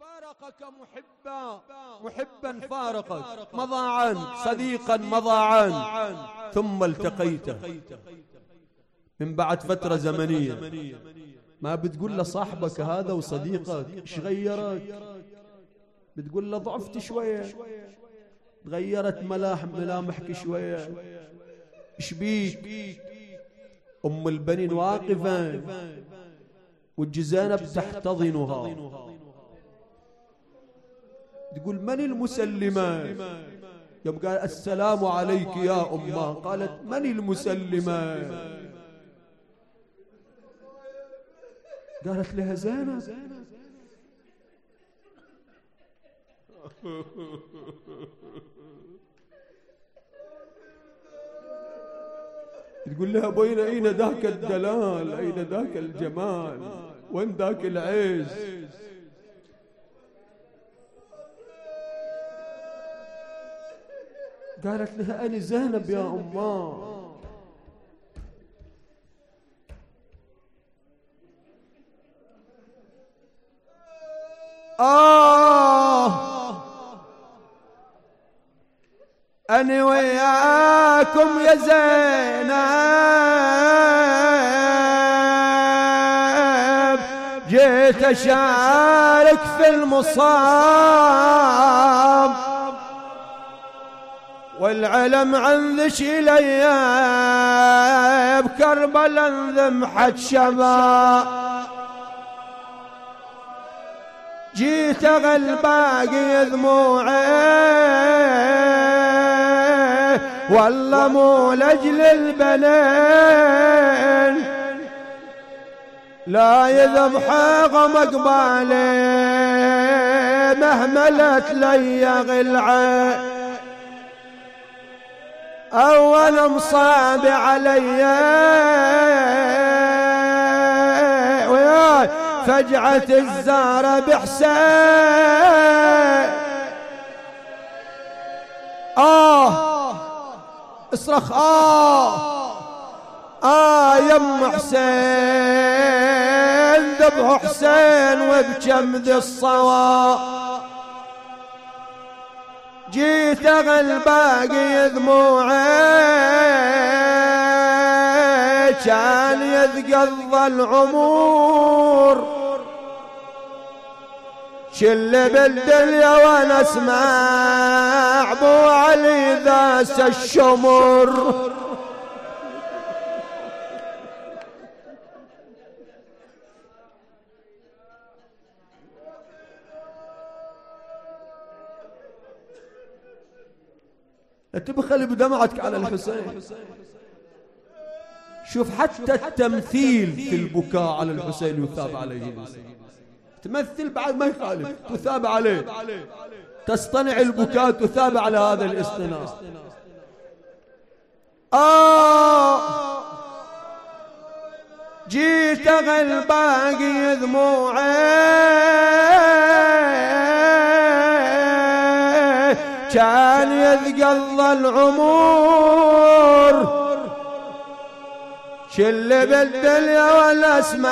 فارقك محبا. محبا فارقك. مضاعا. صديقا مضاعا. ثم التقيته من بعد فترة زمنية. ما بتقول لصاحبك هذا وصديقك؟ إيش غيرك؟ بتقول له ضعفت شوية. تغيرت ملاحم ملامحك شوية. إيش بيك؟ أم البنين واقفة والجزانب تحتضنها تقول من المسلمات؟ يوم قال السلام عليك يا أمة. قالت من المسلمات؟ قالت لها زينب. تقول لها بين أين ذاك الدلال؟ أين ذاك الجمال؟ وين ذاك العز؟ قالت لها أنا زينب يا أمه آه أنا وياكم يا زينب. جيت أشارك في المصاب. والعلم عن ذش الأيام كربلا انذم حد جيت غلباقي ذموعي والله مو لجل البنين. لا يذبح غمق بالي مهملت لي غلعه أول مصاب علي. فجعة فجعت الزارة بحسين آه. اصرخ. آه. آه يم حسين ذبح حسين وبكم ذي الصواب. جيت الباقي دموعي كان يتقضى العمر. شل بالدنيا وأنا أسمع أبو علي ذاس الشمر. تبخل بدمعتك على الحسين. شوف حتى التمثيل في البكاء على الحسين يثاب عليه. تمثل بعد ما يخالف تثاب عليه. تصطنع البكاء تثاب على هذا الاصطناع. آه. جيت غلباقي دموعي. كان يذقل العمور شل بالدنيا والاسماع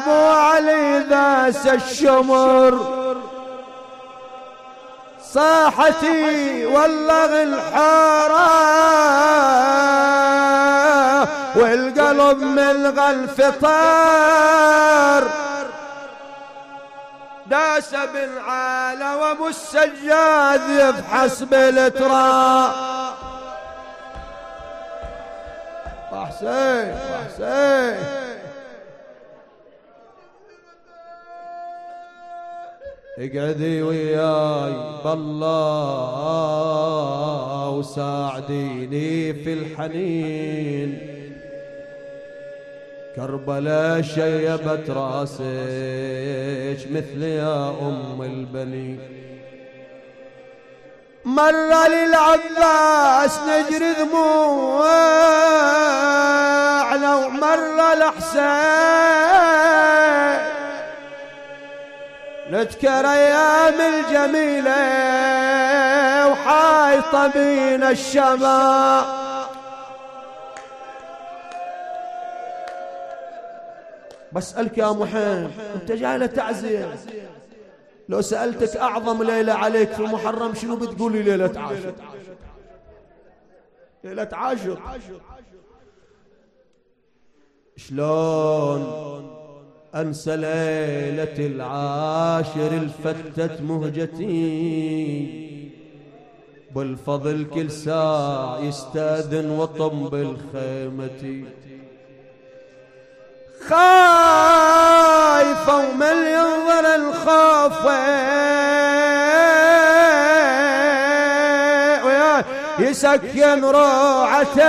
مو علي ذاس الشمر. صاحتي والله الحارة والقلب من غلف طار داس بالعال وابو السجاد يفحص بالترا. حسين حسين اقعدي وياي بالله وساعديني في الحنين. كربلا شيبت راسك مثل يا أم البني. مر للعباس نجر ذموع لو مر لحسين نذكر أيام الجميلة وحايطه بين الشمال بسألك يا محمد أنت جاي لتعزية. لو سألتك أعظم ليلة عليك في محرم شنو بتقولي ليلة عاشر؟ ليلة عاشر. شلون أنسى ليلة العاشر الفتت مهجتي؟ بالفضل كل ساعة يستأذن وطم بالخيمة خايفة ومن ينظر الخوف يسكن روعته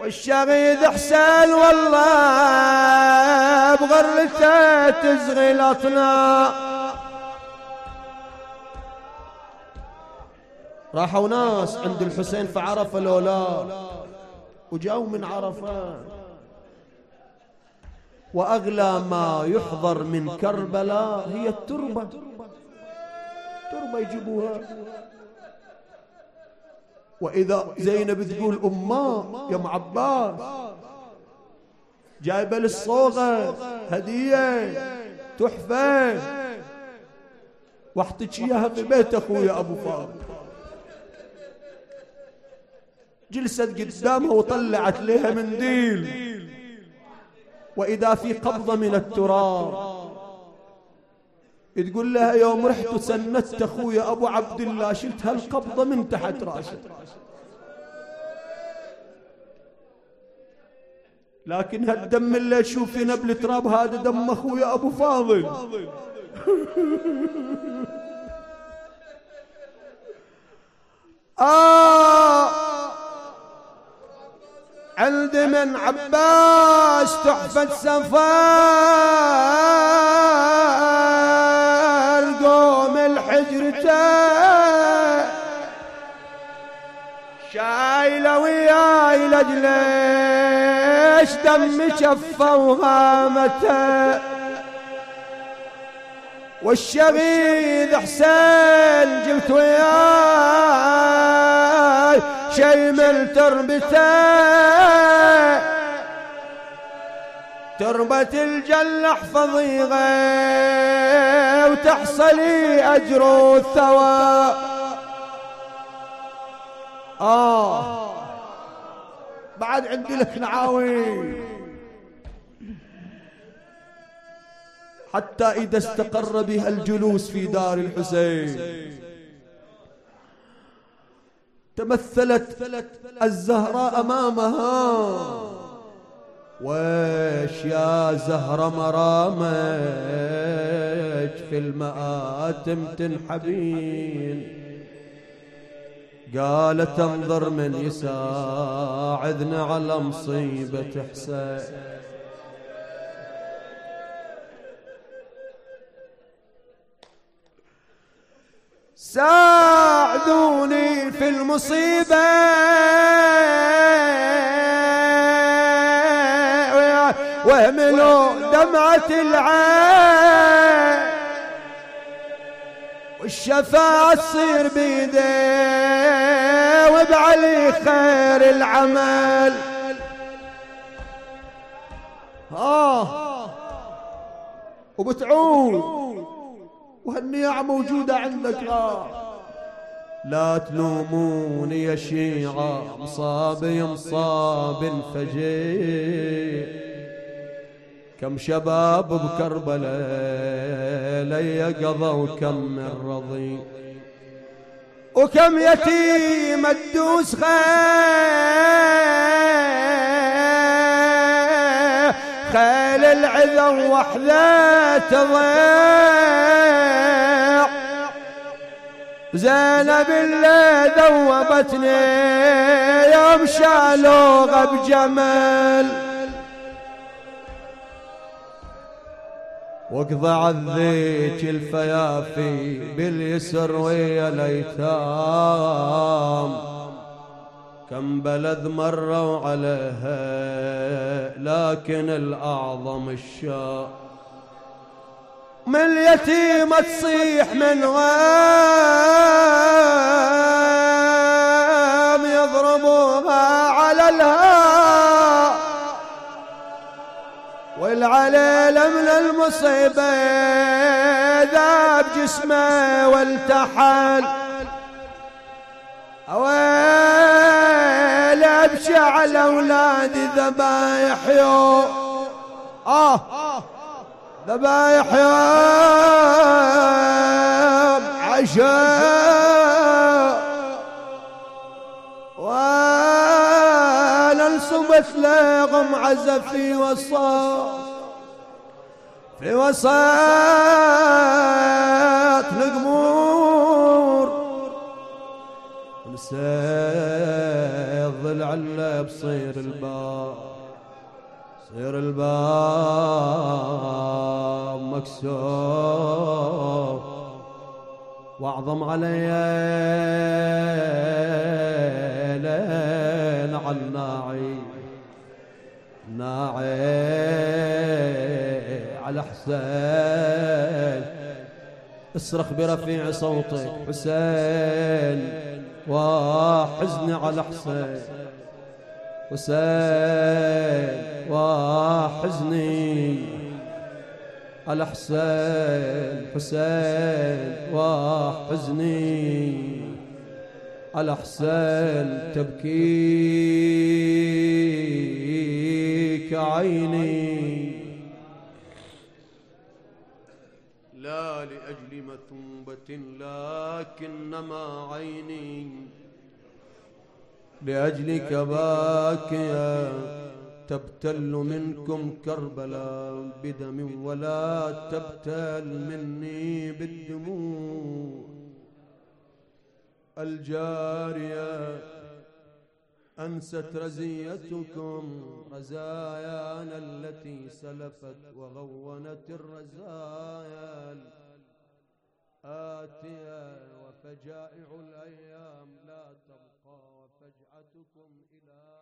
والشغيد حسين والله بغرته تزغي الأطناب راحوا ناس عند الحسين فعرف لولا. وجاو من عرفات. وأغلى ما يحضر من كربلاء هي التربة. تربة يجيبوها. وإذا زينب تقول أماه يا أم عباس جايبة للصوغة هدية تحفة. واحتجيها في بيت أخويا أبو فاطمة. جلست قدامه وطلعت لها منديل. وإذا في قبضة من التراب. تقول لها يوم رحت وسندت أخويا أبو عبد الله شلت هالقبضة من تحت راسه لكن هالدم اللي تشوف نبل تراب هذا دم أخويا أبو فاضل. آه! عند من عباس تحفة سفار قوم الحجرته شايلة وياي لجليش دم شفة وغامتة. والشبيذ حسين جبت وياه شيمل تربته. تربة الجل احفظي وتحصلي أجر والثواب آه. بعد عندي لك نعاوي حتى إذا استقر بها الجلوس في دار الحسين. تمثلت الزهراء أمامها. ويش يا زهرة مرامج في المآتم تنحبين؟ قالت انظر من يساعدنا على مصيبة حسين. ساعدوني في المصيبة. واهملوا دمعة العين. والشفاعة تصير بيدي وبعلي خير العمل. آه. وبتعود. وهالنيع موجودة عندك. آه لا تلوموني يا شيعة مصابي مصاب فجيع. كم شباب بكربلاء لي قضى وكم من رضي. وكم يتيم الدوس خير. قال العذر وحده تضيع. زينب اللي ذوبتني يوم شالوغ بجمل وقضى عذيك الفيافي باليسر ويا الأيتام. كم بلد مروا عليها لكن الأعظم الشاء. من اليتيمة تصيح من غام يضربوها على الها والعليل من المصيبة ذاب جسمه والتحال. أوين نبكي على أولاد ذبايح يو آه. ذبايح يا عشاء. وأنا لهم لغم عزف في وسط في وسط القمور مساء لعله بصير الباب صير الباب مكسور. واعظم علي لين على ناعي ناعي على حسين. اصرخ برفيع صوتك حسين. وحزن على حسين. حسين وحزني. على حسين حسين وحزني. على حسين تبكيك عيني. لا لأجل مثوبة لكنما عيني. لأجلك باكيا تبتل منكم كربلا بدم ولا تبتل مني بالدموع. الجارية أنست رزيتكم رزايانا التي سلفت وغونت الرزايا آتية وفجائع الأيام لا تبقى وفجعتكم إلى